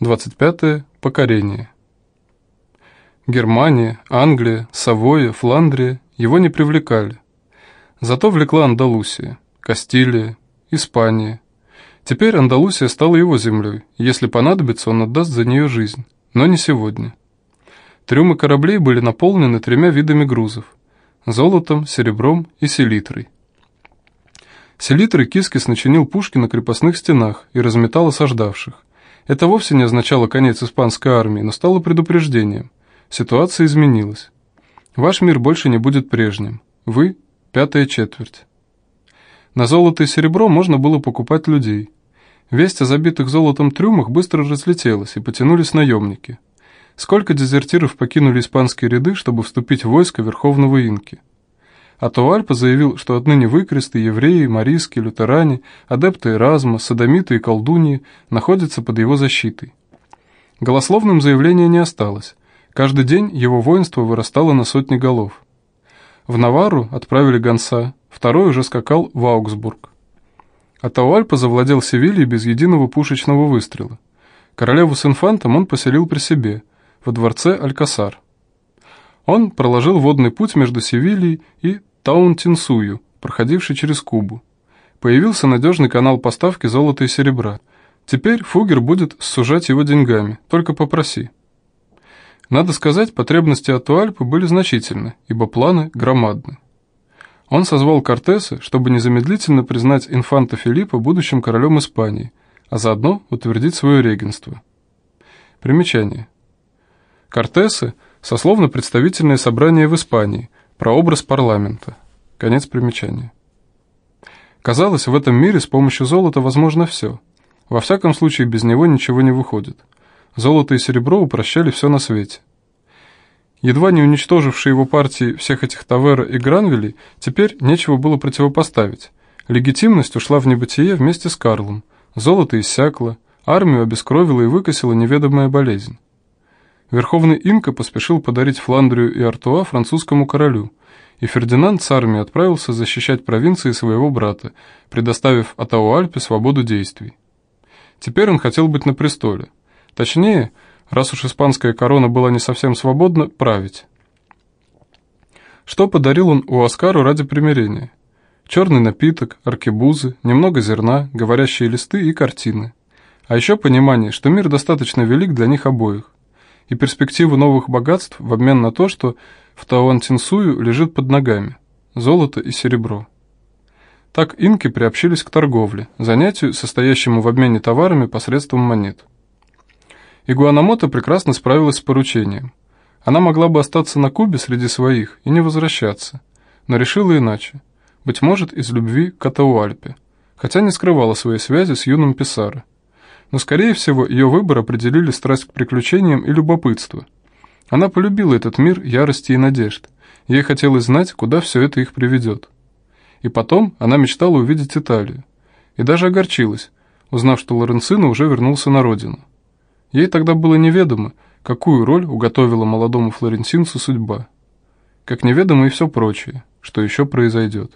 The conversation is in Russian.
25. Покорение. Германия, Англия, Савоя, Фландрия его не привлекали. Зато влекла Андалусия, Кастилия, Испания. Теперь Андалусия стала его землей, если понадобится, он отдаст за нее жизнь, но не сегодня. Трюмы кораблей были наполнены тремя видами грузов – золотом, серебром и селитрой. Селитрой Кискис начинил пушки на крепостных стенах и разметал осаждавших. Это вовсе не означало конец испанской армии, но стало предупреждением. Ситуация изменилась. Ваш мир больше не будет прежним. Вы – пятая четверть. На золото и серебро можно было покупать людей. Весть о забитых золотом трюмах быстро разлетелась, и потянулись наемники. Сколько дезертиров покинули испанские ряды, чтобы вступить в войско Верховного Инки? А Туальпа заявил, что отныне выкресты, евреи, марийские, лютеране, адепты Эразма, садомиты и колдуньи находятся под его защитой. Голословным заявления не осталось. Каждый день его воинство вырастало на сотни голов. В Навару отправили гонца, второй уже скакал в Аугсбург. Атауальпа завладел Севильей без единого пушечного выстрела. Королеву с инфантом он поселил при себе, во дворце Алькасар. Он проложил водный путь между Севильей и Таунтинсую, проходивший через Кубу. Появился надежный канал поставки золота и серебра. Теперь Фугер будет сужать его деньгами, только попроси. Надо сказать, потребности Атуальпы были значительны, ибо планы громадны. Он созвал Кортеса, чтобы незамедлительно признать инфанта Филиппа будущим королем Испании, а заодно утвердить свое регенство. Примечание. Кортесы – сословно-представительное собрание в Испании – Прообраз парламента. Конец примечания. Казалось, в этом мире с помощью золота возможно все. Во всяком случае, без него ничего не выходит. Золото и серебро упрощали все на свете. Едва не уничтожившие его партии всех этих Тавера и Гранвилей, теперь нечего было противопоставить. Легитимность ушла в небытие вместе с Карлом, золото иссякло, армию обескровила и выкосила неведомая болезнь. Верховный инка поспешил подарить Фландрию и Артуа французскому королю, и Фердинанд с армией отправился защищать провинции своего брата, предоставив Атауальпе свободу действий. Теперь он хотел быть на престоле. Точнее, раз уж испанская корона была не совсем свободна, править. Что подарил он у Оскару ради примирения? Черный напиток, аркебузы, немного зерна, говорящие листы и картины. А еще понимание, что мир достаточно велик для них обоих и перспективу новых богатств в обмен на то, что в Тауантинсую лежит под ногами – золото и серебро. Так инки приобщились к торговле, занятию, состоящему в обмене товарами посредством монет. Игуанамото прекрасно справилась с поручением. Она могла бы остаться на Кубе среди своих и не возвращаться, но решила иначе, быть может, из любви к Атауальпе, хотя не скрывала своей связи с юным Писаро но, скорее всего, ее выбор определили страсть к приключениям и любопытство. Она полюбила этот мир ярости и надежд. Ей хотелось знать, куда все это их приведет. И потом она мечтала увидеть Италию. И даже огорчилась, узнав, что Лоренцино уже вернулся на родину. Ей тогда было неведомо, какую роль уготовила молодому флорентинцу судьба. Как неведомо и все прочее, что еще произойдет.